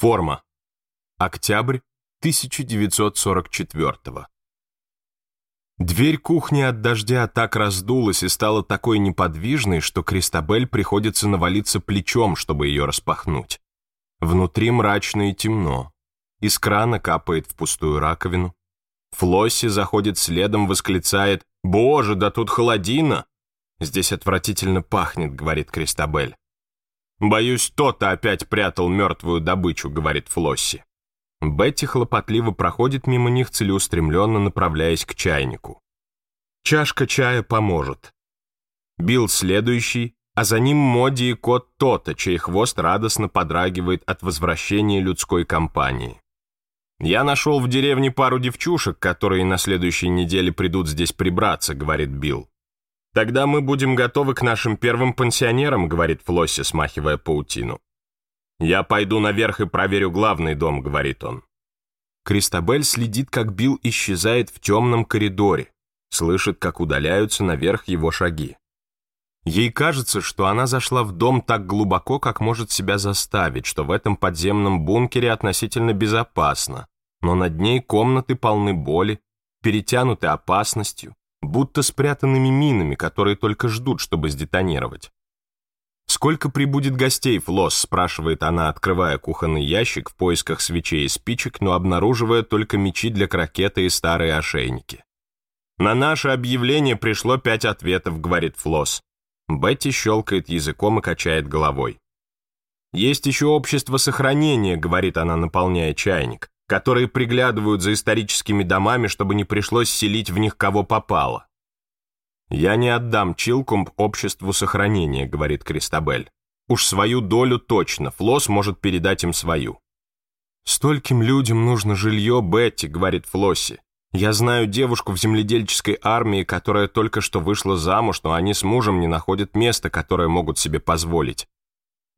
Форма. Октябрь 1944 Дверь кухни от дождя так раздулась и стала такой неподвижной, что Кристабель приходится навалиться плечом, чтобы ее распахнуть. Внутри мрачно и темно. Из крана капает в пустую раковину. Флосси заходит следом, восклицает «Боже, да тут холодина!» «Здесь отвратительно пахнет», — говорит Кристабель. «Боюсь, кто-то опять прятал мертвую добычу», — говорит Флосси. Бетти хлопотливо проходит мимо них, целеустремленно направляясь к чайнику. Чашка чая поможет. Билл следующий, а за ним Моди и кот Тота, чей хвост радостно подрагивает от возвращения людской компании. «Я нашел в деревне пару девчушек, которые на следующей неделе придут здесь прибраться», — говорит Билл. «Тогда мы будем готовы к нашим первым пансионерам», — говорит Флосси, смахивая паутину. «Я пойду наверх и проверю главный дом», — говорит он. Кристабель следит, как Билл исчезает в темном коридоре, слышит, как удаляются наверх его шаги. Ей кажется, что она зашла в дом так глубоко, как может себя заставить, что в этом подземном бункере относительно безопасно, но над ней комнаты полны боли, перетянуты опасностью, будто спрятанными минами, которые только ждут, чтобы сдетонировать. «Сколько прибудет гостей, Флосс?» – спрашивает она, открывая кухонный ящик в поисках свечей и спичек, но обнаруживая только мечи для крокета и старые ошейники. «На наше объявление пришло пять ответов», — говорит Флосс. Бетти щелкает языком и качает головой. «Есть еще общество сохранения», — говорит она, наполняя чайник которые приглядывают за историческими домами, чтобы не пришлось селить в них кого попало. «Я не отдам Чилкумб обществу сохранения», — говорит Кристабель. «Уж свою долю точно, Флос может передать им свою». «Стольким людям нужно жилье, Бетти», — говорит Флосси. «Я знаю девушку в земледельческой армии, которая только что вышла замуж, но они с мужем не находят места, которое могут себе позволить.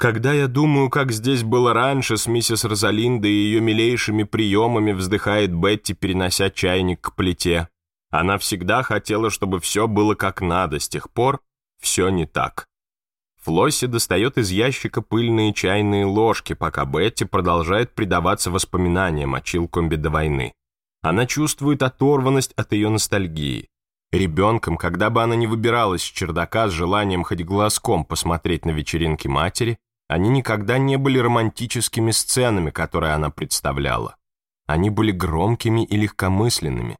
Когда я думаю, как здесь было раньше с миссис Розалиндой и ее милейшими приемами, вздыхает Бетти, перенося чайник к плите. Она всегда хотела, чтобы все было как надо, с тех пор все не так. Флосси достает из ящика пыльные чайные ложки, пока Бетти продолжает предаваться воспоминаниям о Чилкомбе до войны. Она чувствует оторванность от ее ностальгии. Ребенком, когда бы она не выбиралась с чердака с желанием хоть глазком посмотреть на вечеринки матери, они никогда не были романтическими сценами, которые она представляла. Они были громкими и легкомысленными.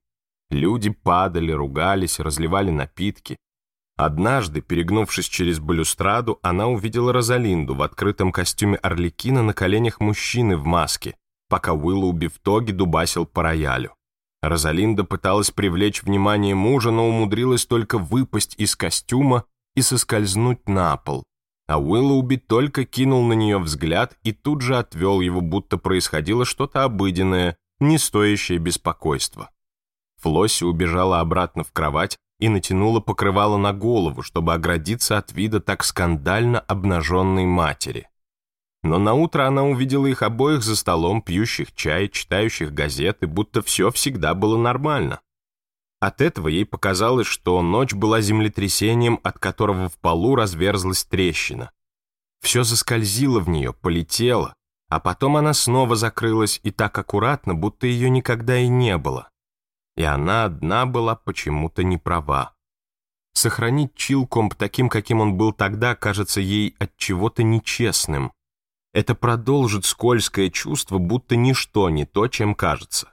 Люди падали, ругались, разливали напитки. Однажды, перегнувшись через балюстраду, она увидела Розалинду в открытом костюме Орликина на коленях мужчины в маске, пока Уиллоуби в тоге дубасил по роялю. Розалинда пыталась привлечь внимание мужа, но умудрилась только выпасть из костюма и соскользнуть на пол а Уиллоуби только кинул на нее взгляд и тут же отвел его, будто происходило что-то обыденное, не стоящее беспокойства. Флосси убежала обратно в кровать и натянула покрывало на голову, чтобы оградиться от вида так скандально обнаженной матери. Но наутро она увидела их обоих за столом, пьющих чай, читающих газеты, будто все всегда было нормально. От этого ей показалось, что ночь была землетрясением, от которого в полу разверзлась трещина. Все заскользило в нее, полетело, а потом она снова закрылась и так аккуратно, будто ее никогда и не было. И она одна была почему-то не права. Сохранить Чилкомп таким, каким он был тогда, кажется ей от чего-то нечестным. Это продолжит скользкое чувство, будто ничто не то, чем кажется.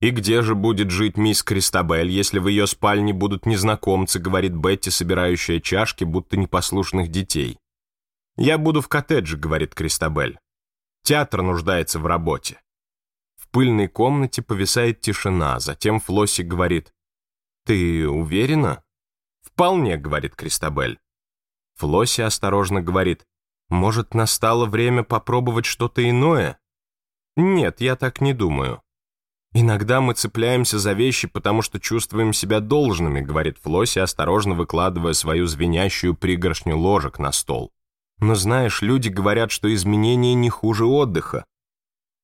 «И где же будет жить мисс Кристабель, если в ее спальне будут незнакомцы?» — говорит Бетти, собирающая чашки, будто непослушных детей. «Я буду в коттедже», — говорит Кристабель. «Театр нуждается в работе». В пыльной комнате повисает тишина, затем Флосси говорит. «Ты уверена?» «Вполне», — говорит Кристабель. Флосси осторожно говорит. «Может, настало время попробовать что-то иное?» «Нет, я так не думаю». Иногда мы цепляемся за вещи, потому что чувствуем себя должными, говорит Флосси, осторожно выкладывая свою звенящую пригоршню ложек на стол. Но знаешь, люди говорят, что изменения не хуже отдыха.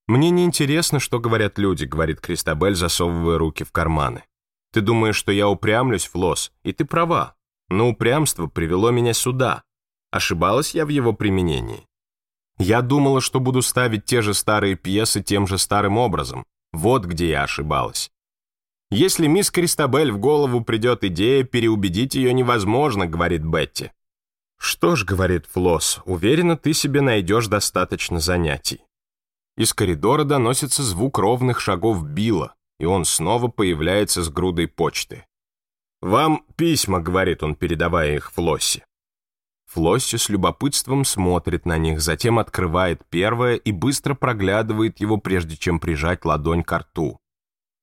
Мне не интересно, что говорят люди, говорит Кристабель, засовывая руки в карманы. Ты думаешь, что я упрямлюсь, Флос, и ты права. Но упрямство привело меня сюда. Ошибалась я в его применении. Я думала, что буду ставить те же старые пьесы тем же старым образом, вот где я ошибалась. «Если мисс Кристабель в голову придет идея, переубедить ее невозможно», — говорит Бетти. «Что ж», — говорит Флосс, — «уверена, ты себе найдешь достаточно занятий». Из коридора доносится звук ровных шагов Билла, и он снова появляется с грудой почты. «Вам письма», — говорит он, передавая их Флоссе. Флосси с любопытством смотрит на них, затем открывает первое и быстро проглядывает его, прежде чем прижать ладонь к рту.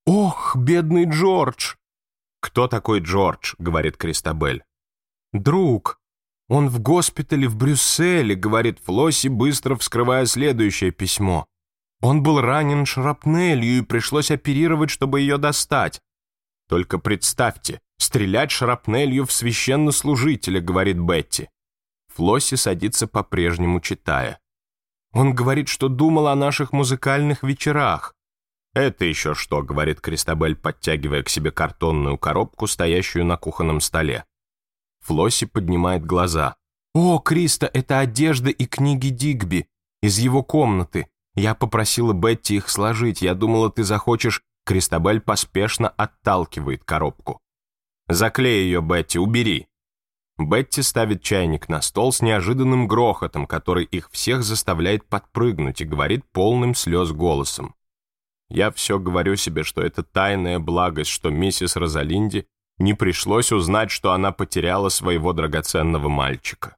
«Ох, бедный Джордж!» «Кто такой Джордж?» — говорит Кристабель. «Друг. Он в госпитале в Брюсселе», — говорит Флосси, быстро вскрывая следующее письмо. «Он был ранен шрапнелью и пришлось оперировать, чтобы ее достать. Только представьте, стрелять шрапнелью в священнослужителя», — говорит Бетти. Флосси садится по-прежнему читая. «Он говорит, что думал о наших музыкальных вечерах». «Это еще что?» — говорит Кристабель, подтягивая к себе картонную коробку, стоящую на кухонном столе. Флосси поднимает глаза. «О, Криста, это одежда и книги Дигби из его комнаты. Я попросила Бетти их сложить. Я думала, ты захочешь...» Кристабель поспешно отталкивает коробку. «Заклей ее, Бетти, убери!» Бетти ставит чайник на стол с неожиданным грохотом, который их всех заставляет подпрыгнуть и говорит полным слез голосом. «Я все говорю себе, что это тайная благость, что миссис Розалинди не пришлось узнать, что она потеряла своего драгоценного мальчика».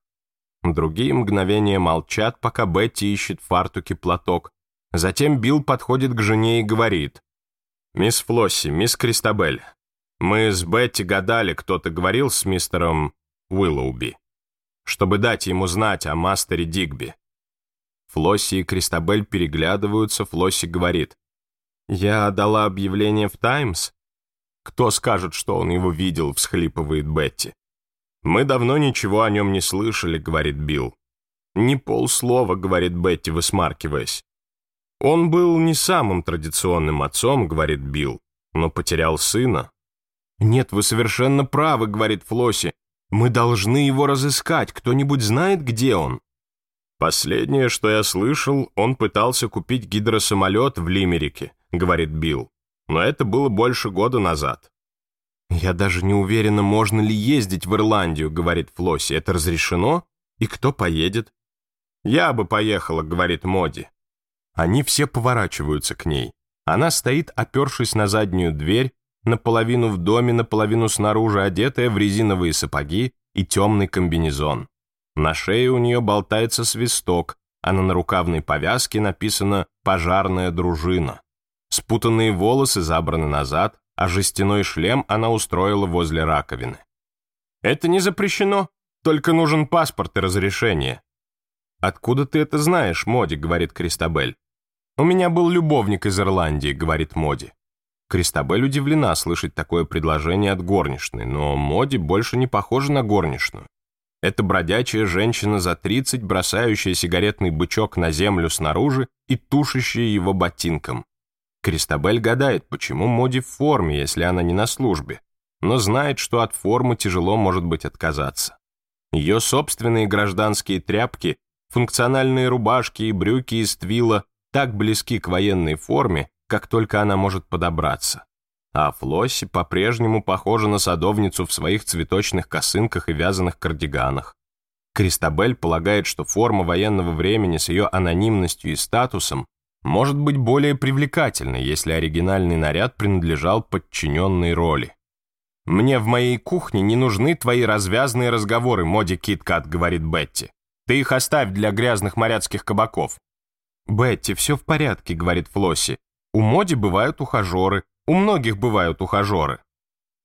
Другие мгновения молчат, пока Бетти ищет фартуки платок. Затем Билл подходит к жене и говорит. «Мисс Флосси, мисс Кристабель, мы с Бетти гадали, кто-то говорил с мистером Уиллоуби, чтобы дать ему знать о мастере Дигби. Флосси и Кристабель переглядываются, Флосси говорит. «Я дала объявление в «Таймс»?» «Кто скажет, что он его видел?» — всхлипывает Бетти. «Мы давно ничего о нем не слышали», — говорит Билл. «Не полслова», — говорит Бетти, высмаркиваясь. «Он был не самым традиционным отцом», — говорит Билл, — «но потерял сына». «Нет, вы совершенно правы», — говорит Флосси. Мы должны его разыскать, кто-нибудь знает, где он?» «Последнее, что я слышал, он пытался купить гидросамолет в Лимерике», — говорит Билл. «Но это было больше года назад». «Я даже не уверена, можно ли ездить в Ирландию», — говорит Флосси. «Это разрешено? И кто поедет?» «Я бы поехала», — говорит Моди. Они все поворачиваются к ней. Она стоит, опершись на заднюю дверь, наполовину в доме, наполовину снаружи, одетая в резиновые сапоги и темный комбинезон. На шее у нее болтается свисток, а на нарукавной повязке написано «пожарная дружина». Спутанные волосы забраны назад, а жестяной шлем она устроила возле раковины. «Это не запрещено, только нужен паспорт и разрешение». «Откуда ты это знаешь, Моди?» — говорит Кристабель. «У меня был любовник из Ирландии», — говорит Моди. Кристабель удивлена слышать такое предложение от горничной, но Моди больше не похожа на горничную. Это бродячая женщина за 30, бросающая сигаретный бычок на землю снаружи и тушащая его ботинком. Кристабель гадает, почему Моди в форме, если она не на службе, но знает, что от формы тяжело может быть отказаться. Ее собственные гражданские тряпки, функциональные рубашки и брюки из твила так близки к военной форме, как только она может подобраться. А Флосси по-прежнему похожа на садовницу в своих цветочных косынках и вязаных кардиганах. Кристабель полагает, что форма военного времени с ее анонимностью и статусом может быть более привлекательной, если оригинальный наряд принадлежал подчиненной роли. «Мне в моей кухне не нужны твои развязные разговоры, Моди Киткат», — говорит Бетти. «Ты их оставь для грязных моряцких кабаков». «Бетти, все в порядке», — говорит Флосси. У моде бывают ухажеры, у многих бывают ухажеры.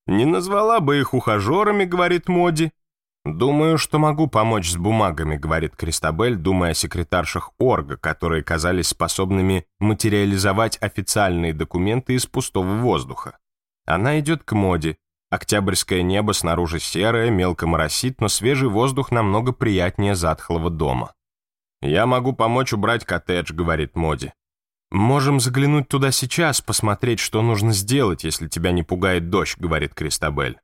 Не назвала бы их ухажерами, говорит Моди. Думаю, что могу помочь с бумагами, говорит Кристабель, думая о секретаршах Орга, которые казались способными материализовать официальные документы из пустого воздуха. Она идет к Моди. Октябрьское небо снаружи серое, мелко моросит, но свежий воздух намного приятнее затхлого дома. «Я могу помочь убрать коттедж», — говорит Моди. «Можем заглянуть туда сейчас, посмотреть, что нужно сделать, если тебя не пугает дождь», — говорит Кристабель.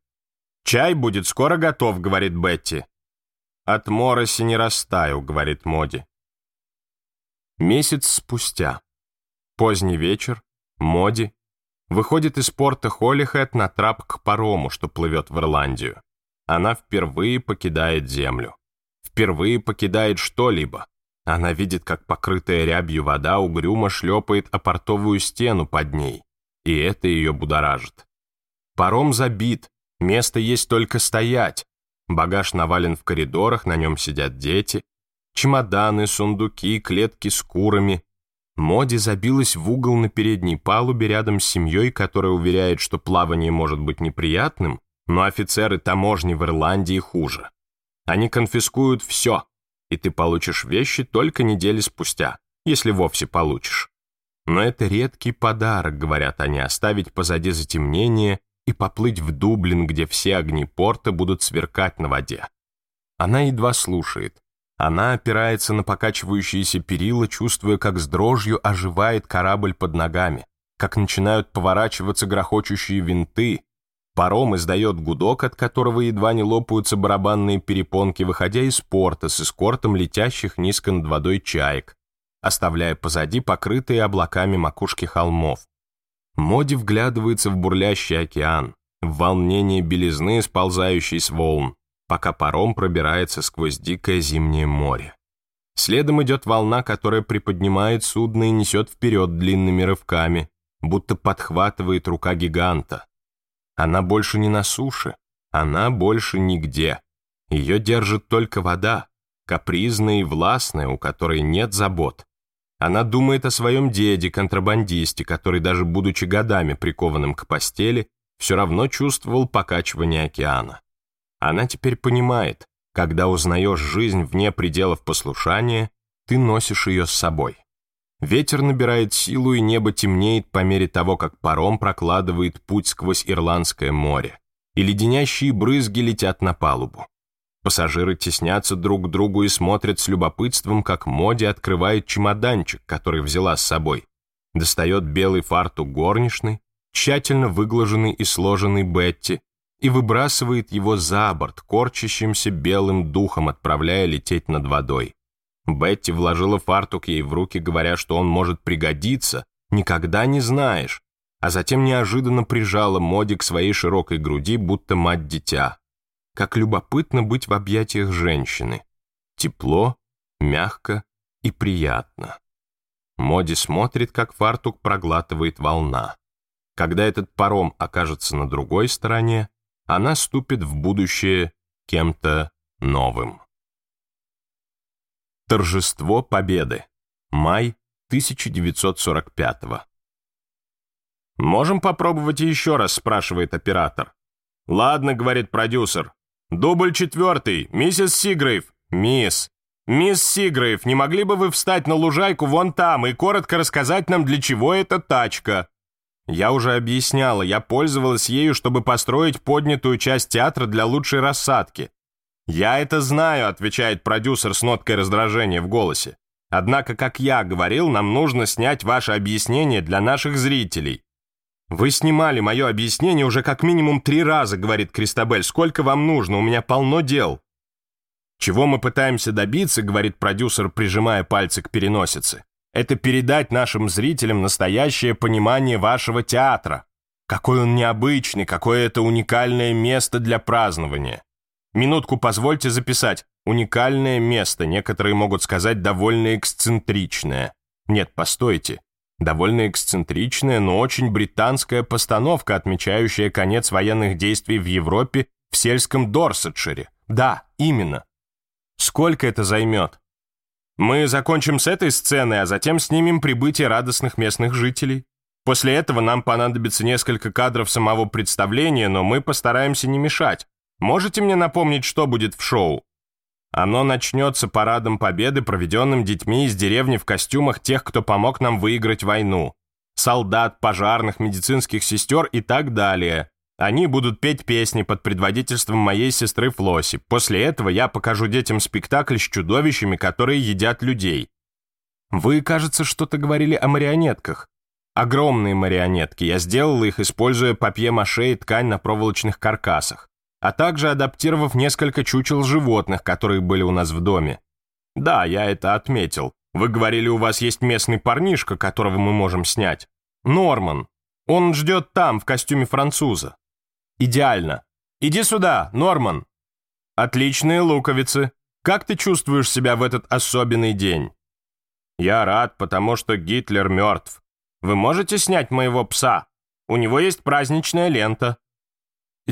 «Чай будет скоро готов», — говорит Бетти. «От мороси не растаю», — говорит Моди. Месяц спустя. Поздний вечер. Моди выходит из порта Холлихэт на трап к парому, что плывет в Ирландию. Она впервые покидает землю. Впервые покидает что-либо. Она видит, как покрытая рябью вода угрюмо шлепает о портовую стену под ней, и это ее будоражит. Паром забит, место есть только стоять. Багаж навален в коридорах, на нем сидят дети. Чемоданы, сундуки, клетки с курами. Моди забилась в угол на передней палубе рядом с семьей, которая уверяет, что плавание может быть неприятным, но офицеры таможни в Ирландии хуже. Они конфискуют все, и ты получишь вещи только недели спустя, если вовсе получишь. Но это редкий подарок, говорят они, оставить позади затемнение и поплыть в Дублин, где все огни порта будут сверкать на воде. Она едва слушает. Она опирается на покачивающиеся перила, чувствуя, как с дрожью оживает корабль под ногами, как начинают поворачиваться грохочущие винты, Паром издает гудок, от которого едва не лопаются барабанные перепонки, выходя из порта с эскортом летящих низко над водой чаек, оставляя позади покрытые облаками макушки холмов. Моди вглядывается в бурлящий океан, в волнение белизны, сползающей с волн, пока паром пробирается сквозь дикое зимнее море. Следом идет волна, которая приподнимает судно и несет вперед длинными рывками, будто подхватывает рука гиганта. Она больше не на суше, она больше нигде. Ее держит только вода, капризная и властная, у которой нет забот. Она думает о своем деде, контрабандисте, который, даже будучи годами прикованным к постели, все равно чувствовал покачивание океана. Она теперь понимает, когда узнаешь жизнь вне пределов послушания, ты носишь ее с собой. Ветер набирает силу, и небо темнеет по мере того, как паром прокладывает путь сквозь Ирландское море, и леденящие брызги летят на палубу. Пассажиры теснятся друг к другу и смотрят с любопытством, как Моди открывает чемоданчик, который взяла с собой. Достает белый фартук горничной, тщательно выглаженный и сложенный Бетти, и выбрасывает его за борт, корчащимся белым духом, отправляя лететь над водой. Бетти вложила фартук ей в руки, говоря, что он может пригодиться, никогда не знаешь, а затем неожиданно прижала Моди к своей широкой груди, будто мать-дитя. Как любопытно быть в объятиях женщины. Тепло, мягко и приятно. Моди смотрит, как фартук проглатывает волна. Когда этот паром окажется на другой стороне, она ступит в будущее кем-то новым. Торжество Победы. Май 1945 «Можем попробовать еще раз?» – спрашивает оператор. «Ладно», – говорит продюсер. «Дубль четвертый. Миссис Сигрейв. Мисс. Мисс Сигрейв, не могли бы вы встать на лужайку вон там и коротко рассказать нам, для чего эта тачка?» Я уже объясняла, я пользовалась ею, чтобы построить поднятую часть театра для лучшей рассадки. «Я это знаю», — отвечает продюсер с ноткой раздражения в голосе. «Однако, как я говорил, нам нужно снять ваше объяснение для наших зрителей». «Вы снимали мое объяснение уже как минимум три раза», — говорит Кристабель. «Сколько вам нужно? У меня полно дел». «Чего мы пытаемся добиться», — говорит продюсер, прижимая пальцы к переносице, «это передать нашим зрителям настоящее понимание вашего театра. Какой он необычный, какое это уникальное место для празднования». Минутку позвольте записать. Уникальное место, некоторые могут сказать, довольно эксцентричное. Нет, постойте. Довольно эксцентричная, но очень британская постановка, отмечающая конец военных действий в Европе в сельском Дорсетшире. Да, именно. Сколько это займет? Мы закончим с этой сцены, а затем снимем прибытие радостных местных жителей. После этого нам понадобится несколько кадров самого представления, но мы постараемся не мешать. Можете мне напомнить, что будет в шоу? Оно начнется парадом победы, проведенным детьми из деревни в костюмах тех, кто помог нам выиграть войну. Солдат, пожарных, медицинских сестер и так далее. Они будут петь песни под предводительством моей сестры Флоси. После этого я покажу детям спектакль с чудовищами, которые едят людей. Вы, кажется, что-то говорили о марионетках. Огромные марионетки. Я сделала их, используя папье-маше и ткань на проволочных каркасах а также адаптировав несколько чучел животных, которые были у нас в доме. Да, я это отметил. Вы говорили, у вас есть местный парнишка, которого мы можем снять. Норман. Он ждет там, в костюме француза. Идеально. Иди сюда, Норман. Отличные луковицы. Как ты чувствуешь себя в этот особенный день? Я рад, потому что Гитлер мертв. Вы можете снять моего пса? У него есть праздничная лента.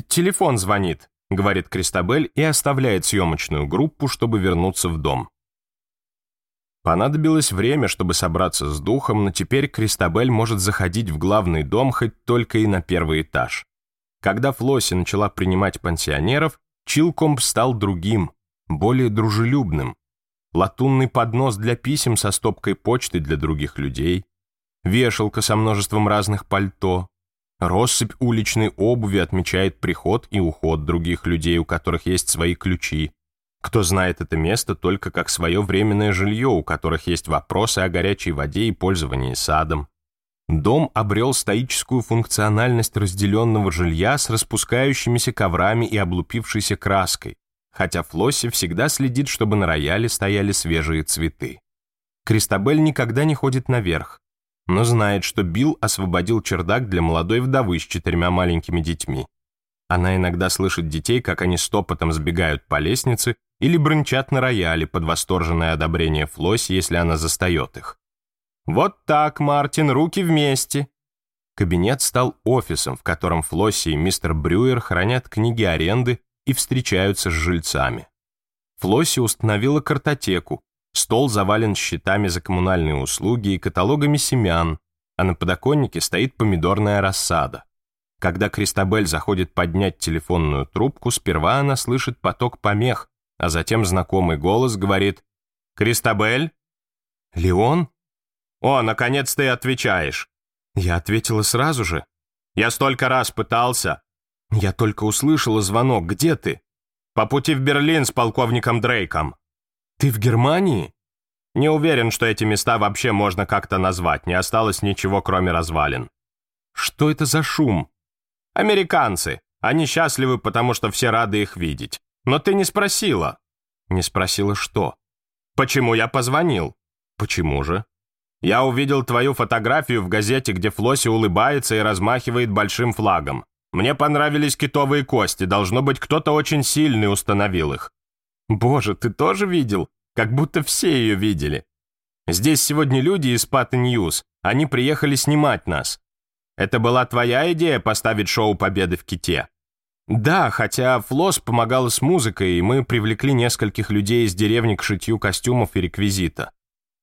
«Телефон звонит», — говорит Кристабель и оставляет съемочную группу, чтобы вернуться в дом. Понадобилось время, чтобы собраться с духом, но теперь Кристабель может заходить в главный дом хоть только и на первый этаж. Когда Флосси начала принимать пансионеров, Чилкомп стал другим, более дружелюбным. Латунный поднос для писем со стопкой почты для других людей, вешалка со множеством разных пальто, Россыпь уличной обуви отмечает приход и уход других людей, у которых есть свои ключи. Кто знает это место только как свое временное жилье, у которых есть вопросы о горячей воде и пользовании садом. Дом обрел стоическую функциональность разделенного жилья с распускающимися коврами и облупившейся краской, хотя Флосси всегда следит, чтобы на рояле стояли свежие цветы. Кристабель никогда не ходит наверх, но знает, что Билл освободил чердак для молодой вдовы с четырьмя маленькими детьми. Она иногда слышит детей, как они стопотом сбегают по лестнице или брынчат на рояле под восторженное одобрение Флосси, если она застает их. «Вот так, Мартин, руки вместе!» Кабинет стал офисом, в котором Флосси и мистер Брюер хранят книги аренды и встречаются с жильцами. Флосси установила картотеку, Стол завален счетами за коммунальные услуги и каталогами семян, а на подоконнике стоит помидорная рассада. Когда Кристабель заходит поднять телефонную трубку, сперва она слышит поток помех, а затем знакомый голос говорит «Кристабель?» «Леон?» «О, наконец ты отвечаешь!» Я ответила сразу же. «Я столько раз пытался!» «Я только услышала звонок. Где ты?» «По пути в Берлин с полковником Дрейком!» Ты в Германии? Не уверен, что эти места вообще можно как-то назвать. Не осталось ничего, кроме развалин. Что это за шум? Американцы. Они счастливы, потому что все рады их видеть. Но ты не спросила. Не спросила что? Почему я позвонил? Почему же? Я увидел твою фотографию в газете, где Флосси улыбается и размахивает большим флагом. Мне понравились китовые кости, должно быть, кто-то очень сильный установил их. Боже, ты тоже видел? Как будто все ее видели. Здесь сегодня люди из Pathé News. Они приехали снимать нас. Это была твоя идея поставить шоу «Победы в ките»?» Да, хотя Флос помогала с музыкой, и мы привлекли нескольких людей из деревни к шитью костюмов и реквизита.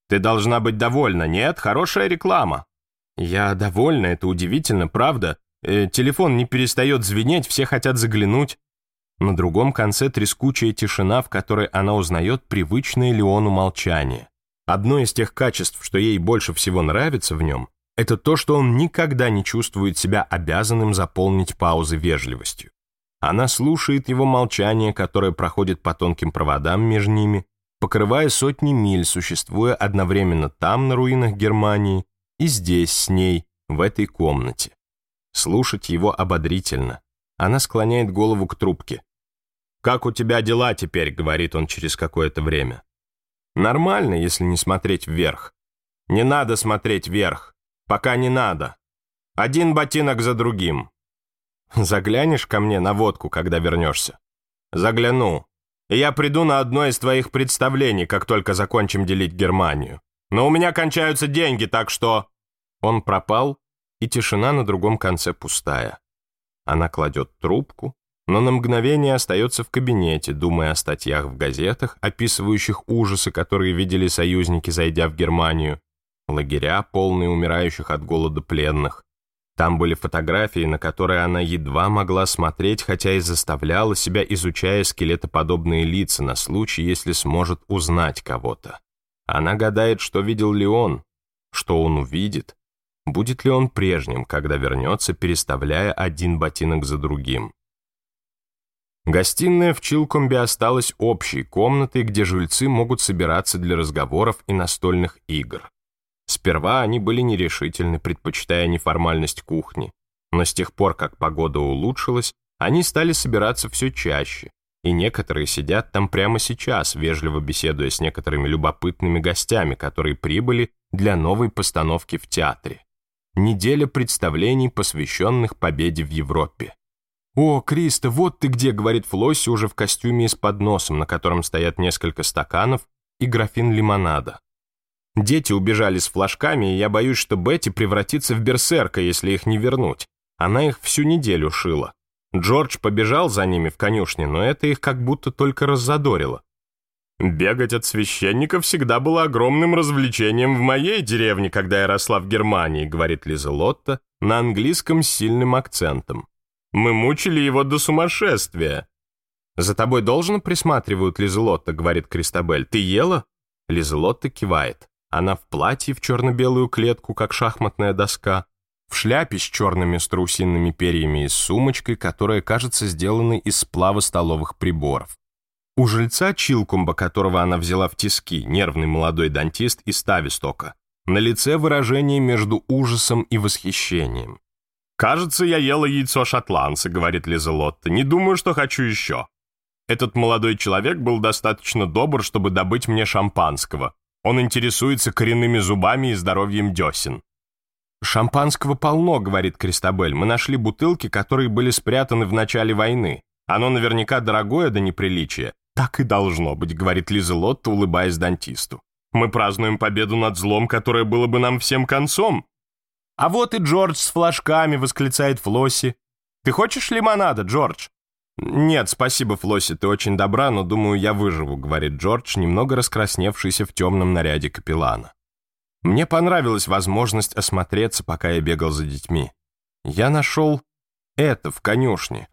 Ты должна быть довольна, нет? Хорошая реклама. Я довольна, это удивительно, правда? Э, телефон не перестает звенеть, все хотят заглянуть. На другом конце трескучая тишина, в которой она узнает привычное Леону молчание. Одно из тех качеств, что ей больше всего нравится в нем, это то, что он никогда не чувствует себя обязанным заполнить паузы вежливостью. Она слушает его молчание, которое проходит по тонким проводам между ними, покрывая сотни миль, существуя одновременно там, на руинах Германии, и здесь, с ней, в этой комнате. Слушать его ободрительно. Она склоняет голову к трубке. «Как у тебя дела теперь?» — говорит он через какое-то время. «Нормально, если не смотреть вверх. Не надо смотреть вверх. Пока не надо. Один ботинок за другим. Заглянешь ко мне на водку, когда вернешься?» «Загляну. Я приду на одно из твоих представлений, как только закончим делить Германию. Но у меня кончаются деньги, так что...» Он пропал, и тишина на другом конце пустая. Она кладет трубку, но на мгновение остается в кабинете, думая о статьях в газетах, описывающих ужасы, которые видели союзники, зайдя в Германию, лагеря, полные умирающих от голода пленных. Там были фотографии, на которые она едва могла смотреть, хотя и заставляла себя, изучая скелетоподобные лица на случай, если сможет узнать кого-то. Она гадает, что видел ли он, что он увидит, будет ли он прежним, когда вернется, переставляя один ботинок за другим. Гостиная в Чилкомбе осталась общей комнатой, где жильцы могут собираться для разговоров и настольных игр. Сперва они были нерешительны, предпочитая неформальность кухни, но с тех пор, как погода улучшилась, они стали собираться все чаще, и некоторые сидят там прямо сейчас, вежливо беседуя с некоторыми любопытными гостями, которые прибыли для новой постановки в театре. Неделя представлений, посвященных победе в Европе. «О, Криста, вот ты где!» — говорит Флосси уже в костюме и с подносом, на котором стоят несколько стаканов и графин лимонада. Дети убежали с флажками, и я боюсь, что Бетти превратится в берсерка, если их не вернуть. Она их всю неделю шила. Джордж побежал за ними в конюшне, но это их как будто только раззадорило. Бегать от священника всегда было огромным развлечением в моей деревне, когда я росла в Германии, говорит Лиза Лотта на английском с сильным акцентом. Мы мучили его до сумасшествия. За тобой должен присматривают, Лизелотта, говорит Кристабель. Ты ела? Лизелотта кивает. Она в платье в черно-белую клетку, как шахматная доска, в шляпе с черными страусиными перьями и сумочкой, которая, кажется, сделана из сплава столовых приборов. У жильца Чилкумба, которого она взяла в тиски, нервный молодой дантист из Тавистока, на лице выражение между ужасом и восхищением. «Кажется, я ела яйцо шотландца», — говорит Лиза Лотта. «Не думаю, что хочу еще». Этот молодой человек был достаточно добр, чтобы добыть мне шампанского. Он интересуется коренными зубами и здоровьем десен. «Шампанского полно», — говорит Кристабель. «Мы нашли бутылки, которые были спрятаны в начале войны. Оно наверняка дорогое до неприличия. «Так и должно быть», — говорит Лиза Лотта, улыбаясь дантисту. «Мы празднуем победу над злом, которое было бы нам всем концом. «А вот и Джордж с флажками!» — восклицает Флосси. «Ты хочешь лимонада, Джордж?» «Нет, спасибо, Флосси, ты очень добра, но, думаю, я выживу», — говорит Джордж, немного раскрасневшийся в темном наряде капеллана. «Мне понравилась возможность осмотреться, пока я бегал за детьми. Я нашел это в конюшне».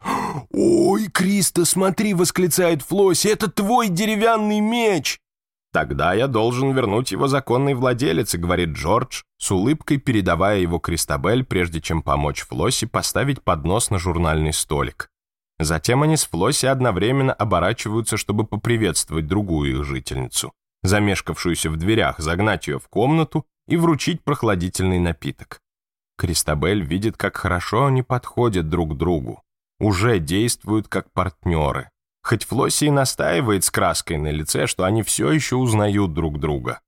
«Ой, Криста, смотри!» — восклицает Флосси. «Это твой деревянный меч!» «Тогда я должен вернуть его законной владелице», — говорит Джордж, с улыбкой передавая его Кристабель, прежде чем помочь Флосси поставить поднос на журнальный столик. Затем они с Флосси одновременно оборачиваются, чтобы поприветствовать другую их жительницу, замешкавшуюся в дверях, загнать ее в комнату и вручить прохладительный напиток. Кристабель видит, как хорошо они подходят друг другу, уже действуют как партнеры. Хоть Флосси и настаивает с краской на лице, что они все еще узнают друг друга.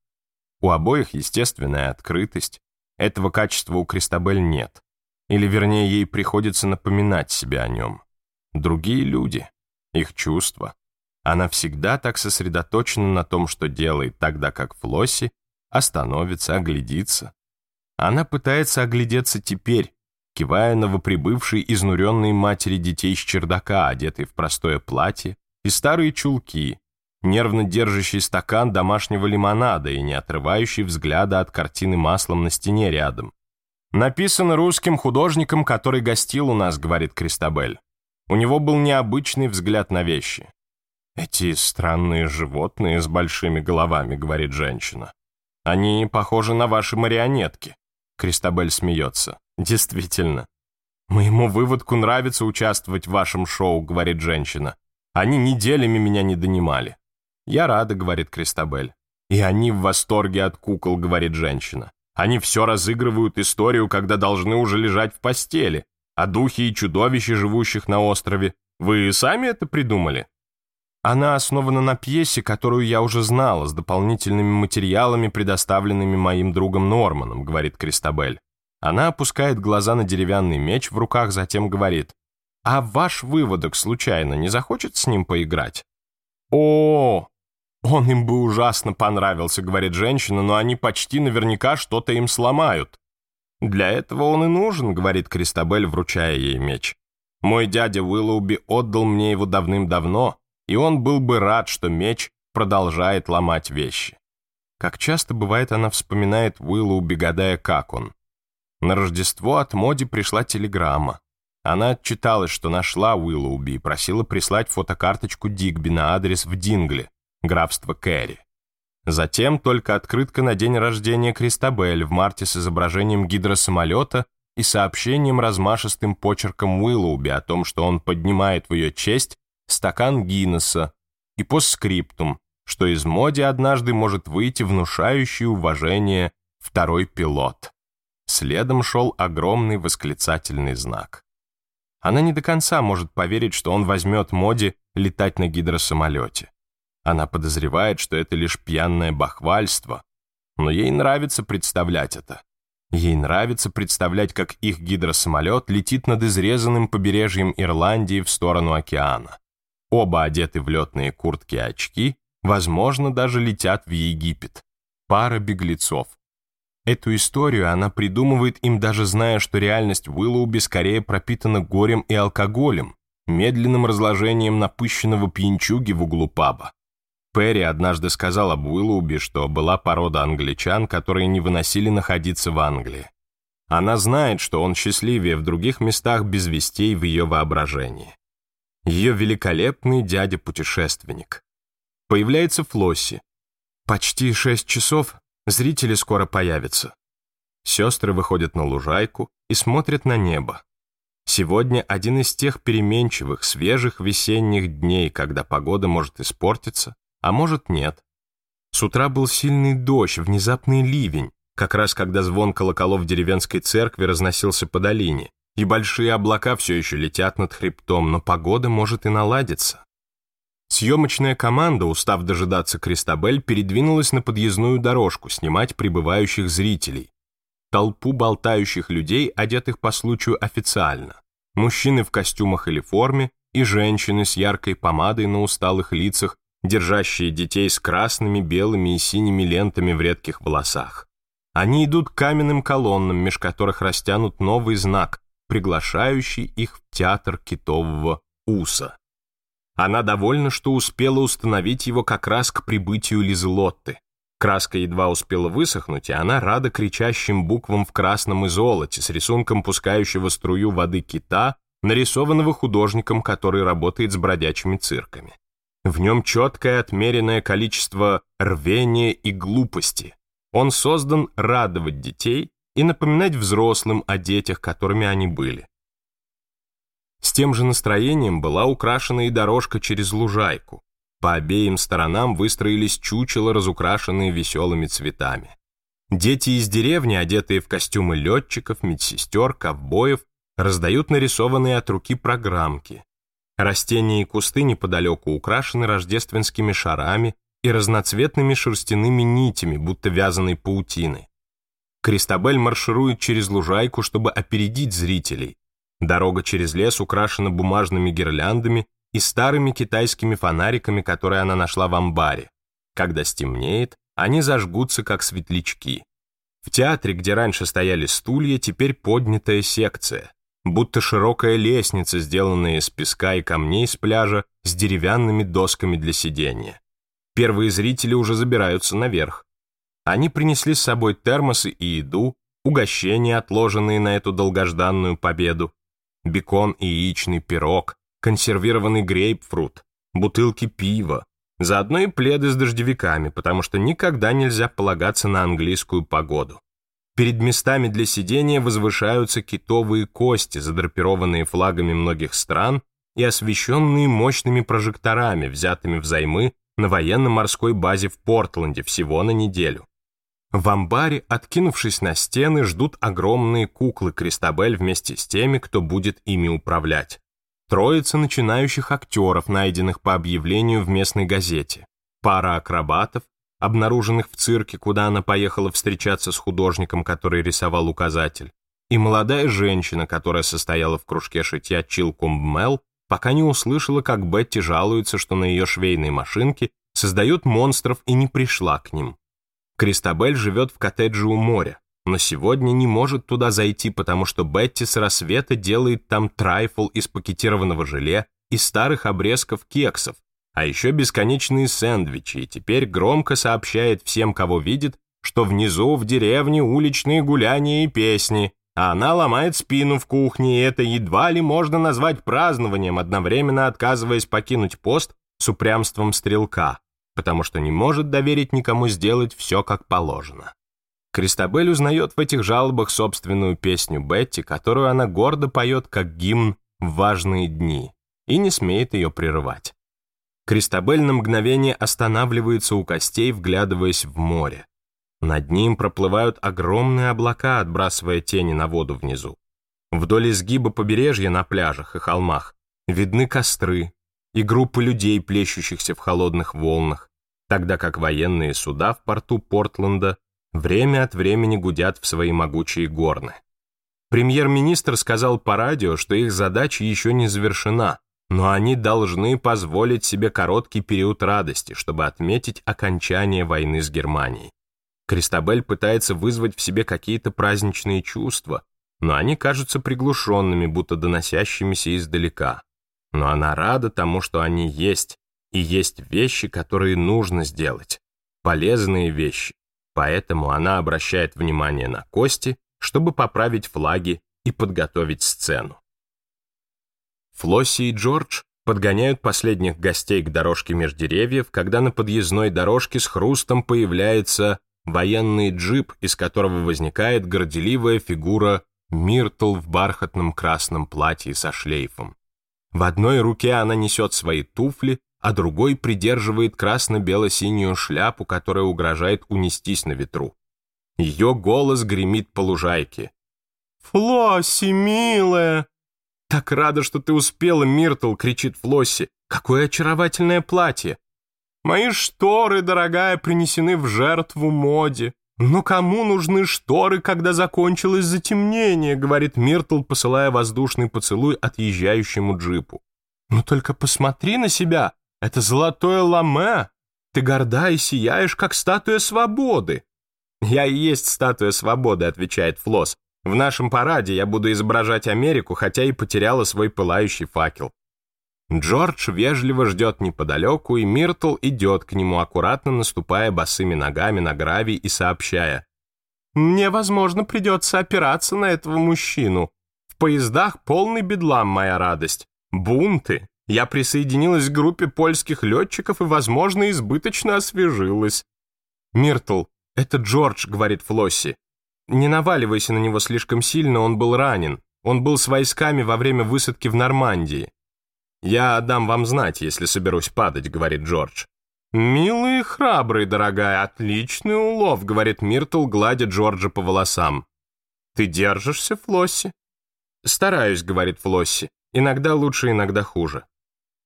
У обоих естественная открытость. Этого качества у Кристабель нет. Или, вернее, ей приходится напоминать себе о нем. Другие люди, их чувства. Она всегда так сосредоточена на том, что делает, тогда как Флосси остановится, оглядится. Она пытается оглядеться теперь, кивая на новоприбывшей изнуренной матери детей с чердака, одетой в простое платье, и старые чулки, нервно держащий стакан домашнего лимонада и не отрывающий взгляда от картины маслом на стене рядом. «Написано русским художником, который гостил у нас», — говорит Кристабель. У него был необычный взгляд на вещи. «Эти странные животные с большими головами», — говорит женщина. «Они похожи на ваши марионетки», — Кристабель смеется. «Действительно, моему выводку нравится участвовать в вашем шоу», — говорит женщина. «Они неделями меня не донимали». «Я рада», — говорит Кристабель. «И они в восторге от кукол», — говорит женщина. «Они все разыгрывают историю, когда должны уже лежать в постели, а духи и чудовища, живущих на острове. Вы сами это придумали?» Она основана на пьесе, которую я уже знала, с дополнительными материалами, предоставленными моим другом Норманом, говорит Кристабель. Она опускает глаза на деревянный меч в руках, затем говорит, «А ваш выводок случайно не захочет с ним поиграть?» «О, он им бы ужасно понравился», — говорит женщина, «но они почти наверняка что-то им сломают». «Для этого он и нужен», — говорит Кристабель, вручая ей меч. «Мой дядя Уиллоуби отдал мне его давным-давно, и он был бы рад, что меч продолжает ломать вещи». Как часто бывает, она вспоминает Уиллоуби, гадая, как он. На Рождество от Моди пришла телеграмма. Она отчиталась, что нашла Уиллоуби и просила прислать фотокарточку Дигби на адрес в Дингле, графство Кэрри. Затем только открытка на день рождения Кристабель в марте с изображением гидросамолета и сообщением размашистым почерком Уиллоуби о том, что он поднимает в ее честь стакан Гиннесса и постскриптум, что из моди однажды может выйти внушающий уважение второй пилот. Следом шел огромный восклицательный знак. Она не до конца может поверить, что он возьмет Моди летать на гидросамолете. Она подозревает, что это лишь пьяное бахвальство, но ей нравится представлять это. Ей нравится представлять, как их гидросамолет летит над изрезанным побережьем Ирландии в сторону океана. Оба одеты в летные куртки и очки, возможно, даже летят в Египет. Пара беглецов. Эту историю она придумывает им даже зная, что реальность Уиллоуби скорее пропитана горем и алкоголем, медленным разложением напыщенного пьянчуги в углу паба. Перри однажды сказал об Уиллоуби, что была порода англичан, которые не выносили находиться в Англии. Она знает, что он счастливее в других местах без вестей в ее воображении. Ее великолепный дядя-путешественник. Появляется Флосси. «Почти шесть часов», Зрители скоро появятся. Сестры выходят на лужайку и смотрят на небо. Сегодня один из тех переменчивых, свежих весенних дней, когда погода может испортиться, а может нет. С утра был сильный дождь, внезапный ливень, как раз когда звон колоколов деревенской церкви разносился по долине, и большие облака все еще летят над хребтом, но погода может и наладиться. Съемочная команда, устав дожидаться Кристабель, передвинулась на подъездную дорожку снимать прибывающих зрителей. Толпу болтающих людей, одетых по случаю официально. Мужчины в костюмах или форме и женщины с яркой помадой на усталых лицах, держащие детей с красными, белыми и синими лентами в редких волосах. Они идут к каменным колоннам, меж которых растянут новый знак, приглашающий их в театр китового уса. Она довольна, что успела установить его как раз к прибытию Лизелотты. Краска едва успела высохнуть, и она рада кричащим буквам в красном и золоте с рисунком пускающего струю воды кита, нарисованного художником, который работает с бродячими цирками. В нем четкое отмеренное количество рвения и глупости. Он создан радовать детей и напоминать взрослым о детях, которыми они были. С тем же настроением была украшена и дорожка через лужайку. По обеим сторонам выстроились чучела, разукрашенные веселыми цветами. Дети из деревни, одетые в костюмы летчиков, медсестер, ковбоев, раздают нарисованные от руки программки. Растения и кусты неподалеку украшены рождественскими шарами и разноцветными шерстяными нитями, будто вязаной паутиной. Кристабель марширует через лужайку, чтобы опередить зрителей, Дорога через лес украшена бумажными гирляндами и старыми китайскими фонариками, которые она нашла в амбаре. Когда стемнеет, они зажгутся, как светлячки. В театре, где раньше стояли стулья, теперь поднятая секция. Будто широкая лестница, сделанная из песка и камней с пляжа, с деревянными досками для сидения. Первые зрители уже забираются наверх. Они принесли с собой термосы и еду, угощения, отложенные на эту долгожданную победу, бекон и яичный пирог, консервированный грейпфрут, бутылки пива, заодно и пледы с дождевиками, потому что никогда нельзя полагаться на английскую погоду. Перед местами для сидения возвышаются китовые кости, задрапированные флагами многих стран и освещенные мощными прожекторами, взятыми взаймы на военно-морской базе в Портленде всего на неделю. В амбаре, откинувшись на стены, ждут огромные куклы Кристабель вместе с теми, кто будет ими управлять. Троица начинающих актеров, найденных по объявлению в местной газете. Пара акробатов, обнаруженных в цирке, куда она поехала встречаться с художником, который рисовал указатель. И молодая женщина, которая состояла в кружке шитья Чил Мел, пока не услышала, как Бетти жалуется, что на ее швейной машинке создает монстров и не пришла к ним. Кристабель живет в коттедже у моря, но сегодня не может туда зайти, потому что Бетти с рассвета делает там трайфл из пакетированного желе и старых обрезков кексов, а еще бесконечные сэндвичи, и теперь громко сообщает всем, кого видит, что внизу в деревне уличные гуляния и песни, а она ломает спину в кухне, и это едва ли можно назвать празднованием, одновременно отказываясь покинуть пост с упрямством стрелка потому что не может доверить никому сделать все как положено. Кристабель узнает в этих жалобах собственную песню Бетти, которую она гордо поет как гимн в важные дни, и не смеет ее прерывать. Кристабель на мгновение останавливается у костей, вглядываясь в море. Над ним проплывают огромные облака, отбрасывая тени на воду внизу. Вдоль изгиба побережья на пляжах и холмах видны костры и группы людей, плещущихся в холодных волнах тогда как военные суда в порту Портленда время от времени гудят в свои могучие горны. Премьер-министр сказал по радио, что их задача еще не завершена, но они должны позволить себе короткий период радости, чтобы отметить окончание войны с Германией. Кристабель пытается вызвать в себе какие-то праздничные чувства, но они кажутся приглушенными, будто доносящимися издалека. Но она рада тому, что они есть, и есть вещи, которые нужно сделать, полезные вещи. Поэтому она обращает внимание на кости, чтобы поправить флаги и подготовить сцену. Флосси и Джордж подгоняют последних гостей к дорожке меж деревьев, когда на подъездной дорожке с хрустом появляется военный джип, из которого возникает горделивая фигура Миртл в бархатном красном платье со шлейфом. В одной руке она несет свои туфли, а другой придерживает красно-бело-синюю шляпу, которая угрожает унестись на ветру. Ее голос гремит по лужайке. «Флосси, милая!» «Так рада, что ты успела, Миртл!» — кричит Флосси. «Какое очаровательное платье!» «Мои шторы, дорогая, принесены в жертву моде!» «Но кому нужны шторы, когда закончилось затемнение?» — говорит Миртл, посылая воздушный поцелуй отъезжающему джипу. «Ну только посмотри на себя! Это золотое ламе. Ты горда и сияешь, как статуя свободы. Я и есть статуя свободы, отвечает Флос. В нашем параде я буду изображать Америку, хотя и потеряла свой пылающий факел. Джордж вежливо ждет неподалеку, и Миртл идет к нему, аккуратно наступая босыми ногами на гравий и сообщая. «Мне, возможно, придется опираться на этого мужчину. В поездах полный бедлам, моя радость. Бунты, я присоединилась к группе польских летчиков и, возможно, избыточно освежилась. «Миртл, это Джордж», — говорит Флосси. «Не наваливайся на него слишком сильно, он был ранен. Он был с войсками во время высадки в Нормандии». «Я дам вам знать, если соберусь падать», — говорит Джордж. «Милый и храбрый, дорогая, отличный улов», — говорит Миртл, гладя Джорджа по волосам. «Ты держишься, Флосси?» «Стараюсь», — говорит Флосси. «Иногда лучше, иногда хуже».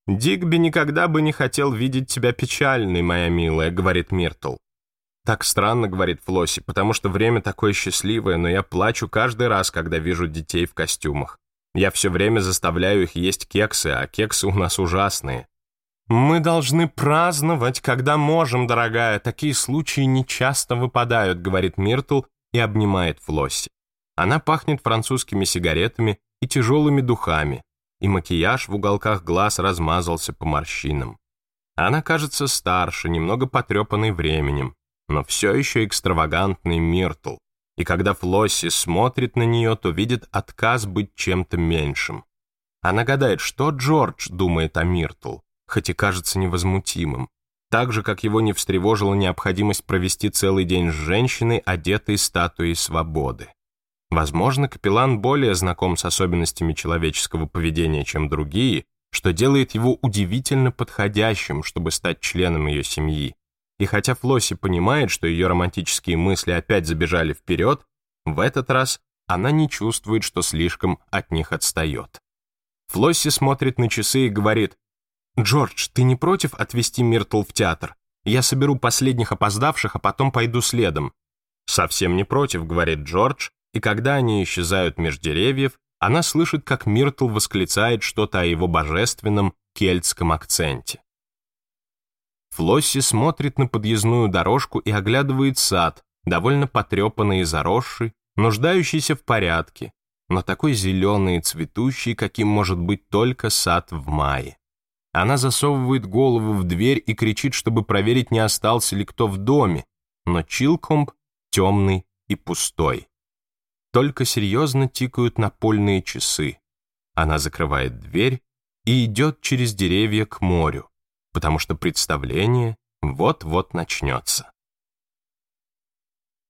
«Дигби никогда бы не хотел видеть тебя печальной, моя милая», — говорит Миртл. «Так странно», — говорит Флосси, — «потому что время такое счастливое, но я плачу каждый раз, когда вижу детей в костюмах. Я все время заставляю их есть кексы, а кексы у нас ужасные». «Мы должны праздновать, когда можем, дорогая. Такие случаи нечасто выпадают», — говорит Миртл и обнимает Флосси. Она пахнет французскими сигаретами и тяжелыми духами, и макияж в уголках глаз размазался по морщинам. Она кажется старше, немного потрепанной временем, но все еще экстравагантный Миртл. И когда Флосси смотрит на нее, то видит отказ быть чем-то меньшим. Она гадает, что Джордж думает о Миртл, хоть и кажется невозмутимым. Так же, как его не встревожила необходимость провести целый день с женщиной, одетой статуей свободы. Возможно, Капеллан более знаком с особенностями человеческого поведения, чем другие, что делает его удивительно подходящим, чтобы стать членом ее семьи. И хотя Флосси понимает, что ее романтические мысли опять забежали вперед, в этот раз она не чувствует, что слишком от них отстает. Флосси смотрит на часы и говорит, «Джордж, ты не против отвезти Миртл в театр? Я соберу последних опоздавших, а потом пойду следом». «Совсем не против», — говорит Джордж, и когда они исчезают меж деревьев, она слышит, как Миртл восклицает что-то о его божественном кельтском акценте. Флосси смотрит на подъездную дорожку и оглядывает сад, довольно потрепанный и заросший, нуждающийся в порядке, но такой зеленый и цветущий, каким может быть только сад в мае. Она засовывает голову в дверь и кричит, чтобы проверить, не остался ли кто в доме, но Чилкомб темный и пустой только серьезно тикают напольные часы. Она закрывает дверь и идет через деревья к морю, потому что представление вот-вот начнется.